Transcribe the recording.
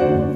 you.